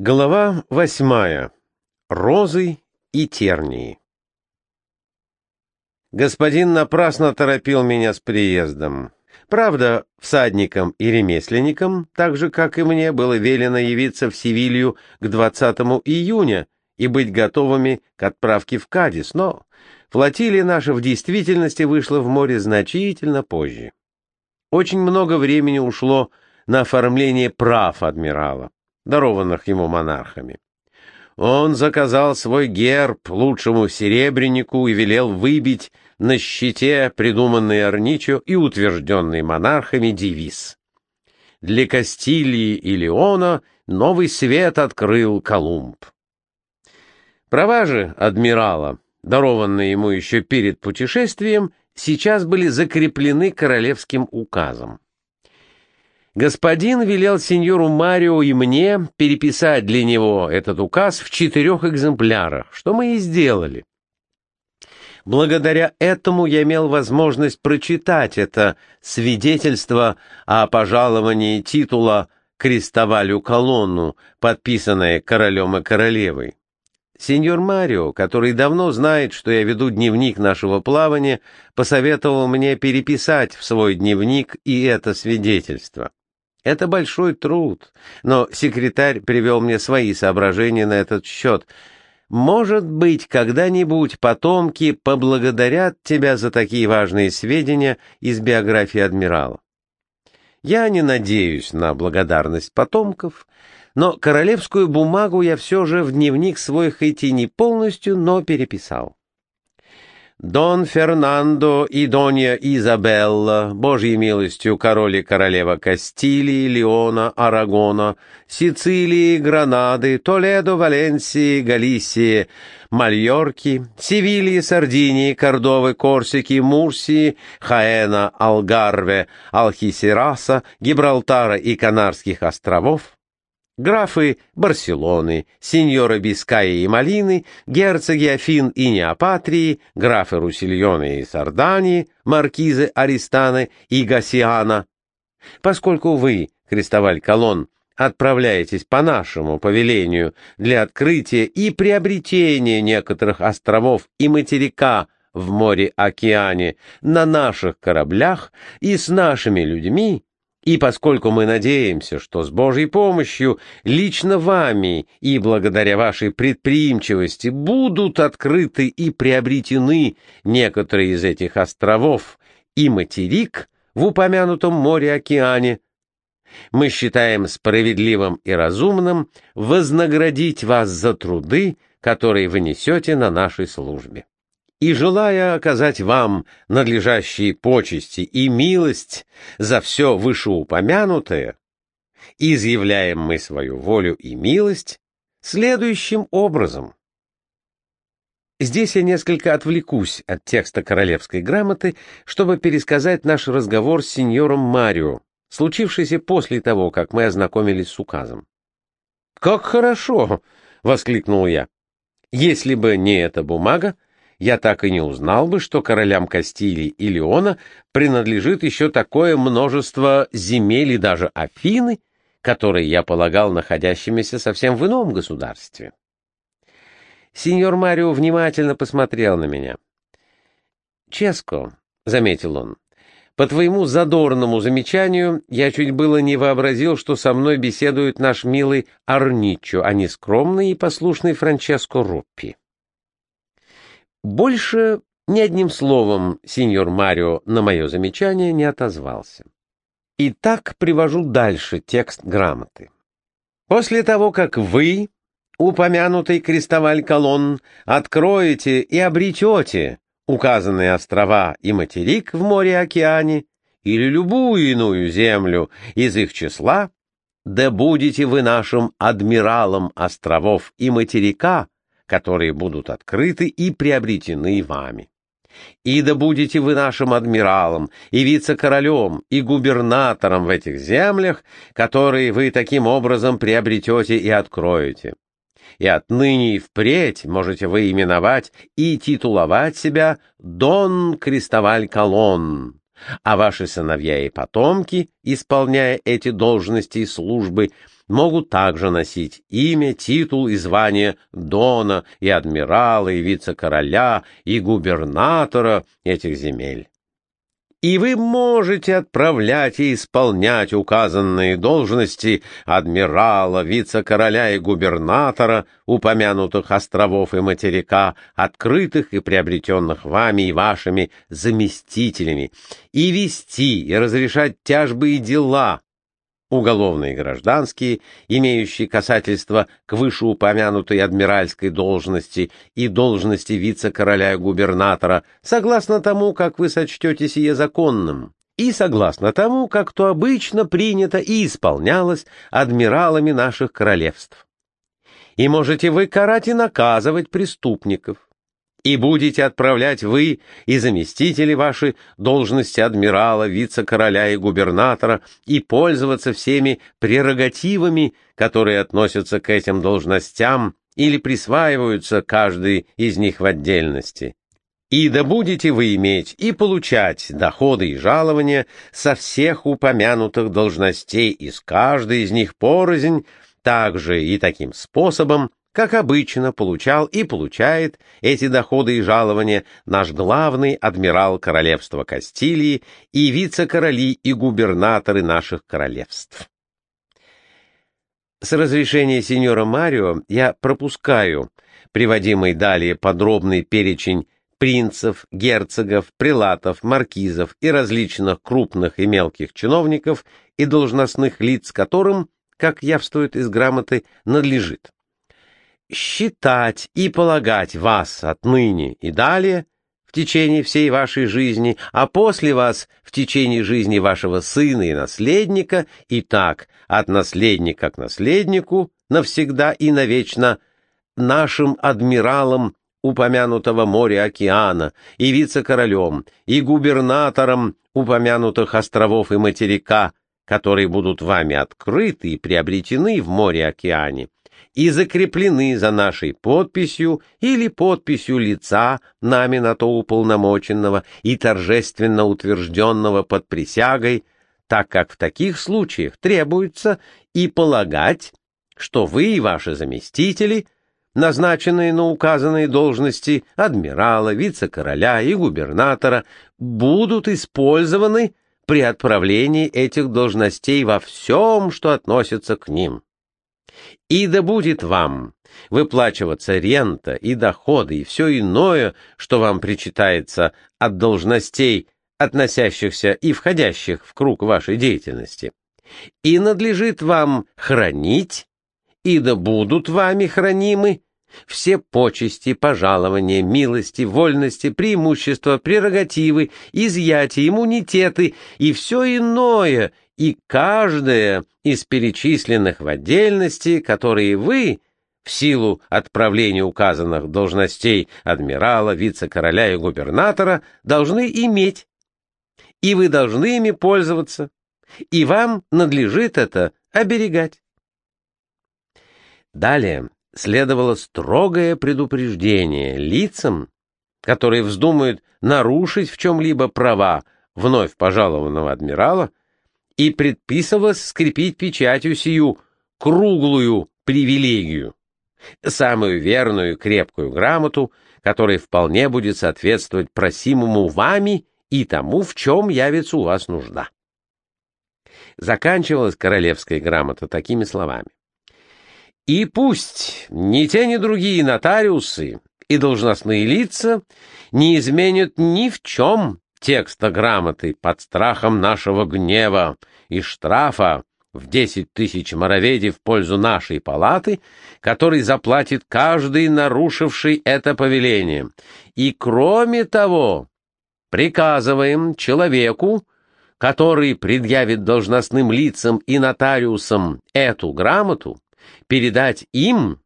Глава восьмая. Розы и тернии. Господин напрасно торопил меня с приездом. Правда, всадникам и ремесленникам, так же, как и мне, было велено явиться в Севилью к 20 июня и быть готовыми к отправке в Кадис, но флотилия наша в действительности вышла в море значительно позже. Очень много времени ушло на оформление прав адмирала, дарованных ему монархами. Он заказал свой герб лучшему серебрянику и велел выбить на щите придуманный Арничо и утвержденный монархами девиз. Для Кастилии и Леона новый свет открыл Колумб. Права же адмирала, дарованные ему еще перед путешествием, сейчас были закреплены королевским указом. Господин велел сеньору Марио и мне переписать для него этот указ в четырех экземплярах, что мы и сделали. Благодаря этому я имел возможность прочитать это свидетельство о пожаловании титула Крестовалю Колонну, подписанное королем и королевой. Сеньор Марио, который давно знает, что я веду дневник нашего плавания, посоветовал мне переписать в свой дневник и это свидетельство. Это большой труд, но секретарь привел мне свои соображения на этот счет. Может быть, когда-нибудь потомки поблагодарят тебя за такие важные сведения из биографии адмирала. Я не надеюсь на благодарность потомков, но королевскую бумагу я все же в дневник свой хоть и не полностью, но переписал. Дон Фернандо и Донья Изабелла, Божьей милостью король и королева Кастилии, Леона, Арагона, Сицилии, Гранады, Толедо, Валенсии, Галисии, Мальорки, Севильи, Сардинии, Кордовы, Корсики, Мурсии, Хаэна, Алгарве, Алхисераса, Гибралтара и Канарских островов, графы Барселоны, сеньоры Бискаи и Малины, герцоги Афин и Неопатрии, графы Русильоны и Сардании, маркизы Аристаны и Гасиана. Поскольку вы, Крестоваль Колон, отправляетесь по нашему повелению для открытия и приобретения некоторых островов и материка в море-океане на наших кораблях и с нашими людьми, и поскольку мы надеемся, что с Божьей помощью лично вами и благодаря вашей предприимчивости будут открыты и приобретены некоторые из этих островов и материк в упомянутом море-океане, мы считаем справедливым и разумным вознаградить вас за труды, которые вы несете на нашей службе и желая оказать вам надлежащие почести и милость за все вышеупомянутое, изъявляем мы свою волю и милость следующим образом. Здесь я несколько отвлекусь от текста королевской грамоты, чтобы пересказать наш разговор с сеньором Марио, случившийся после того, как мы ознакомились с указом. «Как хорошо!» — воскликнул я. «Если бы не эта бумага, я так и не узнал бы, что королям Кастилии и Леона принадлежит еще такое множество земель и даже Афины, которые я полагал находящимися совсем в ином государстве. Сеньор Марио внимательно посмотрел на меня. «Ческо», — заметил он, — «по твоему задорному замечанию я чуть было не вообразил, что со мной беседует наш милый Арничо, а не скромный и послушный Франческо Руппи». Больше ни одним словом сеньор Марио на мое замечание не отозвался. Итак, привожу дальше текст грамоты. После того, как вы, упомянутый крестоваль колонн, откроете и обретете указанные острова и материк в море-океане или любую иную землю из их числа, да будете вы нашим адмиралом островов и материка, которые будут открыты и приобретены вами. И да будете вы нашим адмиралом, и вице-королем, и губернатором в этих землях, которые вы таким образом приобретете и откроете. И отныне и впредь можете вы именовать и титуловать себя Дон Крестоваль Колон, а ваши сыновья и потомки, исполняя эти должности и службы, могут также носить имя, титул и звание дона и адмирала, и вице-короля, и губернатора этих земель. И вы можете отправлять и исполнять указанные должности адмирала, вице-короля и губернатора упомянутых островов и материка, открытых и приобретенных вами и вашими заместителями, и вести и разрешать тяжбы и дела, уголовные и гражданские, имеющие касательство к вышеупомянутой адмиральской должности и должности вице-короля и губернатора, согласно тому, как вы сочтете сие законным, и согласно тому, как то обычно принято и исполнялось адмиралами наших королевств. И можете вы карать и наказывать преступников, и будете отправлять вы и заместители ваши должности адмирала, вице-короля и губернатора и пользоваться всеми прерогативами, которые относятся к этим должностям или присваиваются каждый из них в отдельности. И да будете вы иметь и получать доходы и жалования со всех упомянутых должностей из каждой из них порознь, также и таким способом, как обычно, получал и получает эти доходы и жалования наш главный адмирал королевства Кастилии и вице-короли и губернаторы наших королевств. С разрешения сеньора Марио я пропускаю приводимый далее подробный перечень принцев, герцогов, прилатов, маркизов и различных крупных и мелких чиновников и должностных лиц, которым, как явствует из грамоты, надлежит считать и полагать вас отныне и далее в течение всей вашей жизни, а после вас в течение жизни вашего сына и наследника, и так от наследника к наследнику навсегда и навечно нашим адмиралом упомянутого моря-океана и вице-королем, и губернатором упомянутых островов и материка, которые будут вами открыты и приобретены в море-океане, и закреплены за нашей подписью или подписью лица, нами на то уполномоченного и торжественно утвержденного под присягой, так как в таких случаях требуется и полагать, что вы и ваши заместители, назначенные на указанные должности адмирала, вице-короля и губернатора, будут использованы при отправлении этих должностей во всем, что относится к ним. И да будет вам выплачиваться рента и доходы и все иное, что вам причитается от должностей, относящихся и входящих в круг вашей деятельности. И надлежит вам хранить, и да будут вами хранимы все почести, пожалования, милости, вольности, преимущества, прерогативы, изъятия, иммунитеты и все иное, и каждое из перечисленных в отдельности, которые вы, в силу отправления указанных должностей адмирала, вице-короля и губернатора, должны иметь. И вы должны ими пользоваться, и вам надлежит это оберегать. Далее следовало строгое предупреждение лицам, которые вздумают нарушить в чем-либо права вновь пожалованного адмирала, и предписывалось скрепить печатью сию круглую привилегию, самую верную крепкую грамоту, которая вполне будет соответствовать просимому вами и тому, в чем явится у вас нужда. Заканчивалась королевская грамота такими словами. «И пусть ни те, ни другие нотариусы и должностные лица не изменят ни в чем текста грамоты под страхом нашего гнева и штрафа в десять тысяч мороведей в пользу нашей палаты, который заплатит каждый, нарушивший это повеление. И кроме того, приказываем человеку, который предъявит должностным лицам и нотариусам эту грамоту, передать им,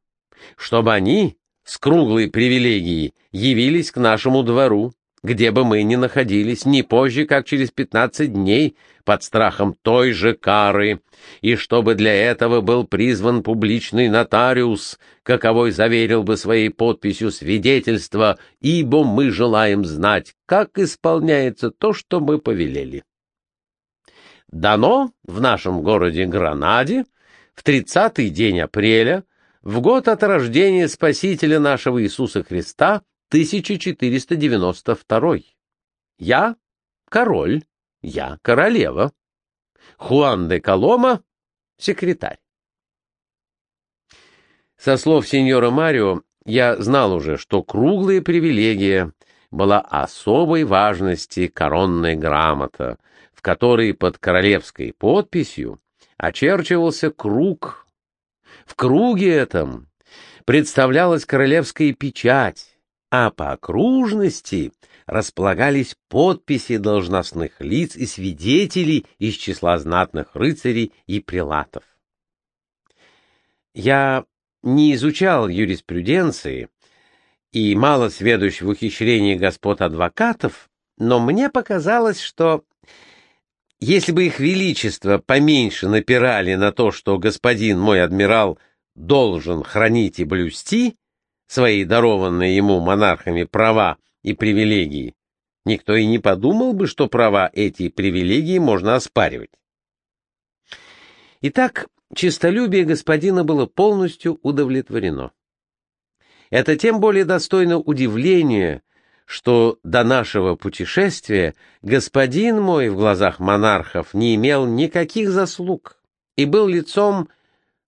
чтобы они с круглой привилегией явились к нашему двору где бы мы ни находились, не позже, как через пятнадцать дней, под страхом той же кары, и чтобы для этого был призван публичный нотариус, каковой заверил бы своей подписью свидетельство, ибо мы желаем знать, как исполняется то, что мы повелели. Дано в нашем городе Гранаде в в тридцатый день апреля, в год от рождения Спасителя нашего Иисуса Христа, 1492. Я король, я королева. Хуан де Колома — секретарь. Со слов сеньора Марио, я знал уже, что круглая привилегия была особой важности коронная грамота, в которой под королевской подписью очерчивался круг. В круге этом представлялась королевская печать, а по окружности располагались подписи должностных лиц и свидетелей из числа знатных рыцарей и прилатов. Я не изучал юриспруденции и мало сведущ в ухищрении господ адвокатов, но мне показалось, что если бы их величество поменьше напирали на то, что господин мой адмирал должен хранить и блюсти свои дарованные ему монархами права и привилегии, никто и не подумал бы, что права эти привилегии можно оспаривать. Итак, честолюбие господина было полностью удовлетворено. Это тем более достойно удивления, что до нашего путешествия господин мой в глазах монархов не имел никаких заслуг и был лицом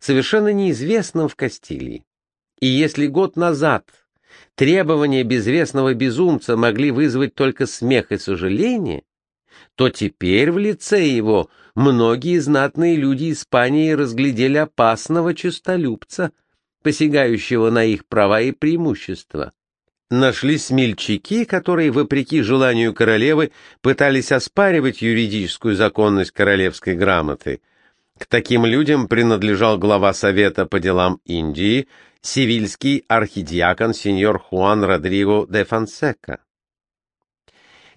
совершенно неизвестным в Кастилии. И если год назад требования безвестного безумца могли вызвать только смех и сожаление, то теперь в лице его многие знатные люди Испании разглядели опасного честолюбца, посягающего на их права и преимущества. Нашлись смельчаки, которые, вопреки желанию королевы, пытались оспаривать юридическую законность королевской грамоты. К таким людям принадлежал глава Совета по делам Индии, сивильский архидиакон сеньор Хуан Родриго де Фонсека.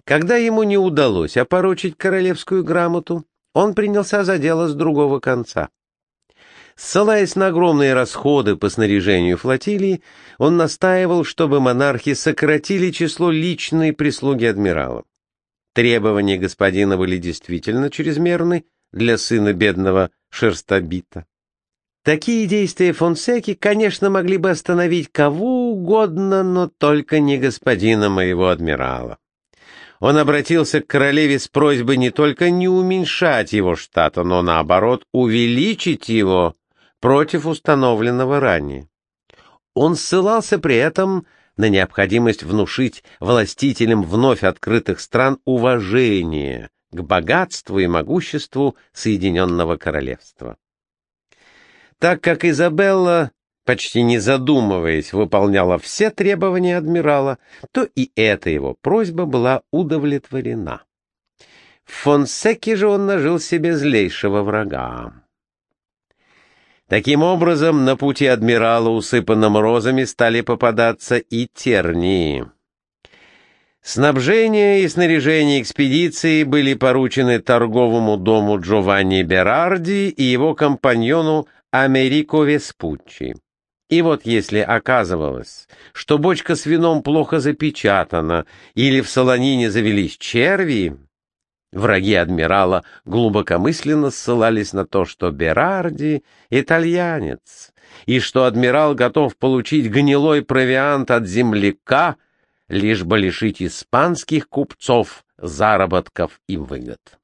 Когда ему не удалось опорочить королевскую грамоту, он принялся за дело с другого конца. Ссылаясь на огромные расходы по снаряжению флотилии, он настаивал, чтобы монархи сократили число личной прислуги адмирала. Требования господина были действительно чрезмерны для сына бедного шерстобита. Такие действия Фонсеки, конечно, могли бы остановить кого угодно, но только не господина моего адмирала он обратился к королеве с просьбой не только не уменьшать его штата, но, наоборот, увеличить его против установленного ранее. Он ссылался при этом на необходимость внушить властителям вновь открытых стран уважение к богатству и могуществу Соединенного Королевства. Так как Изабелла почти не задумываясь, выполняла все требования адмирала, то и эта его просьба была удовлетворена. В Фонсеке же он нажил себе злейшего врага. Таким образом, на пути адмирала, усыпанным розами, стали попадаться и тернии. Снабжение и снаряжение экспедиции были поручены торговому дому Джованни Берарди и его компаньону Америко Веспуччи. И вот если оказывалось, что бочка с вином плохо запечатана или в солонине завелись черви, враги адмирала глубокомысленно ссылались на то, что Берарди — итальянец, и что адмирал готов получить гнилой провиант от земляка, лишь бы лишить испанских купцов заработков и выгод.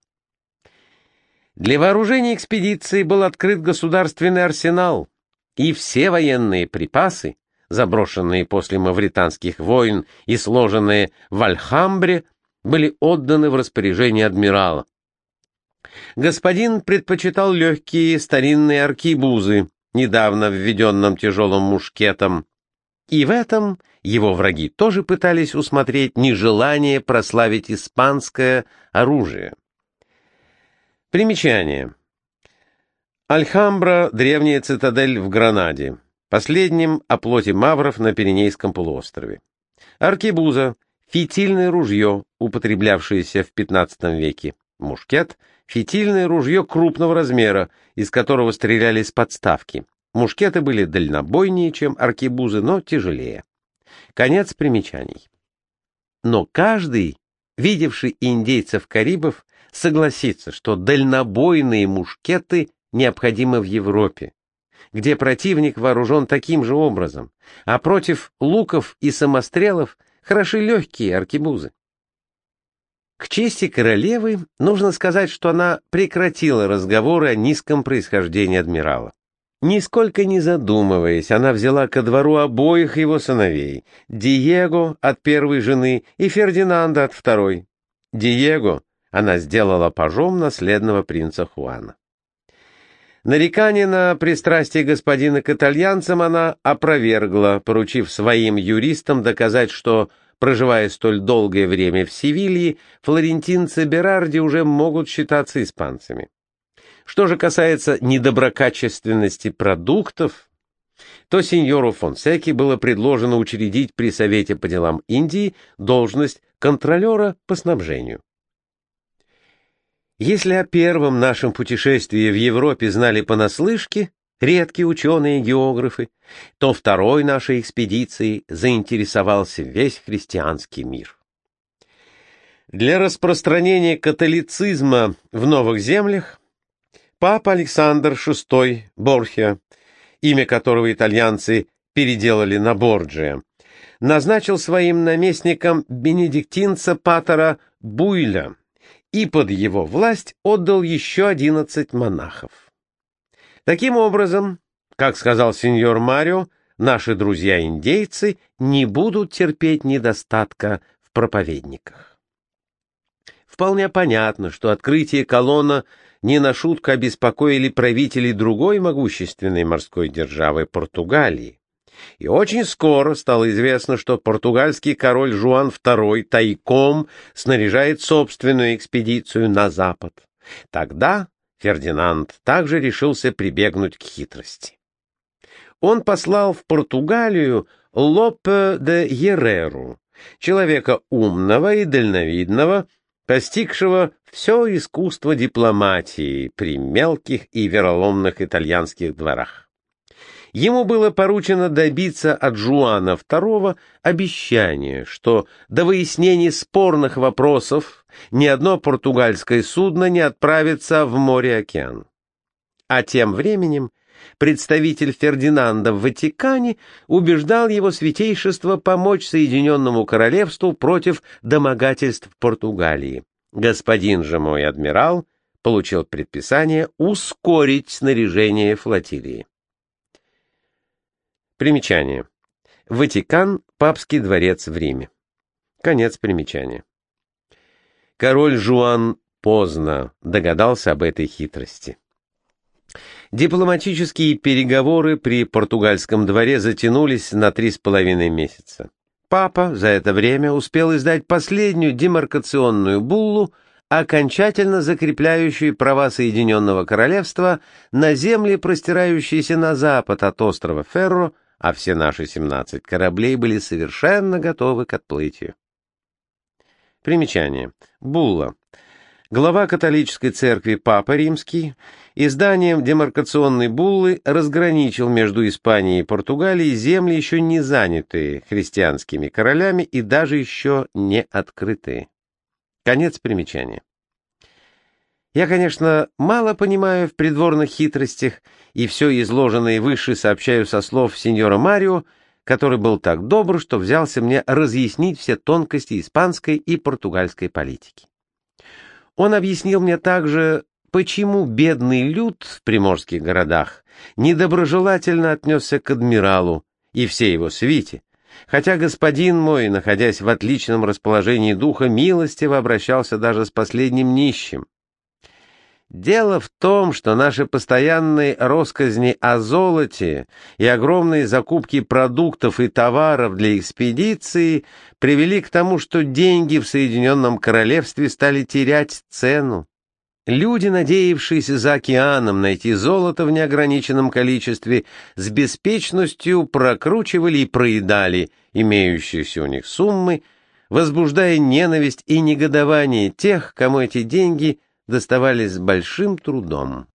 Для вооружения экспедиции был открыт государственный арсенал — и все военные припасы, заброшенные после мавританских войн и сложенные в Альхамбре, были отданы в распоряжение адмирала. Господин предпочитал легкие старинные аркибузы, недавно введенным тяжелым мушкетом, и в этом его враги тоже пытались усмотреть нежелание прославить испанское оружие. Примечание. Альхамбра — древняя цитадель в Гранаде, последнем оплоте мавров на Пиренейском полуострове. Аркебуза — фитильное ружье, употреблявшееся в XV веке. Мушкет — фитильное ружье крупного размера, из которого стреляли с подставки. Мушкеты были дальнобойнее, чем аркебузы, но тяжелее. Конец примечаний. Но каждый, видевший индейцев-карибов, согласится, что дальнобойные мушкеты необходимы в Европе, где противник вооружен таким же образом, а против луков и самострелов хороши легкие аркебузы. К чести королевы нужно сказать, что она прекратила разговоры о низком происхождении адмирала. Нисколько не задумываясь, она взяла ко двору обоих его сыновей, Диего от первой жены и Фердинанда от второй. Диего она сделала пажом наследного принца Хуана. Нарекание на пристрастие господина к итальянцам она опровергла, поручив своим юристам доказать, что, проживая столь долгое время в Севилье, флорентинцы Берарди уже могут считаться испанцами. Что же касается недоброкачественности продуктов, то сеньору Фонсеке было предложено учредить при Совете по делам Индии должность контролера по снабжению. Если о первом нашем путешествии в Европе знали понаслышке редкие ученые и географы, то второй нашей экспедиции заинтересовался весь христианский мир. Для распространения католицизма в новых землях папа Александр VI Борхия, имя которого итальянцы переделали на Борджия, назначил своим наместником бенедиктинца Патера Буйля, и под его власть отдал еще одиннадцать монахов. Таким образом, как сказал сеньор Марио, наши друзья-индейцы не будут терпеть недостатка в проповедниках. Вполне понятно, что открытие колонна не на шутку обеспокоили правителей другой могущественной морской державы Португалии, и очень скоро стало известно, что португальский король Жуан II тайком снаряжает собственную экспедицию на запад. Тогда Фердинанд также решился прибегнуть к хитрости. Он послал в Португалию Лопе де Ереру, человека умного и дальновидного, постигшего все искусство дипломатии при мелких и вероломных итальянских дворах. Ему было поручено добиться от Жуана II обещания, что до выяснения спорных вопросов ни одно португальское судно не отправится в море-океан. А тем временем представитель Фердинанда в Ватикане убеждал его святейшество помочь Соединенному Королевству против домогательств Португалии. Господин же мой адмирал получил предписание ускорить снаряжение флотилии. Примечание. Ватикан, папский дворец в Риме. Конец примечания. Король Жуан поздно догадался об этой хитрости. Дипломатические переговоры при португальском дворе затянулись на три с половиной месяца. Папа за это время успел издать последнюю демаркационную буллу, окончательно закрепляющую права Соединенного Королевства на земли, простирающиеся на запад от острова Ферро а все наши 17 кораблей были совершенно готовы к отплытию. Примечание. Булла. Глава католической церкви Папа Римский изданием демаркационной буллы разграничил между Испанией и Португалией земли, еще не занятые христианскими королями и даже еще не открытые. Конец примечания. Я, конечно, мало понимаю в придворных хитростях, и все изложенное выше сообщаю со слов сеньора Марио, который был так добр, что взялся мне разъяснить все тонкости испанской и португальской политики. Он объяснил мне также, почему бедный люд в приморских городах недоброжелательно отнесся к адмиралу и всей его свите, хотя господин мой, находясь в отличном расположении духа, милостиво обращался даже с последним нищим. Дело в том, что наши постоянные росказни о золоте и огромные закупки продуктов и товаров для экспедиции привели к тому, что деньги в Соединенном Королевстве стали терять цену. Люди, надеявшиеся за океаном найти золото в неограниченном количестве, с беспечностью прокручивали и проедали имеющиеся у них суммы, возбуждая ненависть и негодование тех, кому эти деньги – доставались с большим трудом.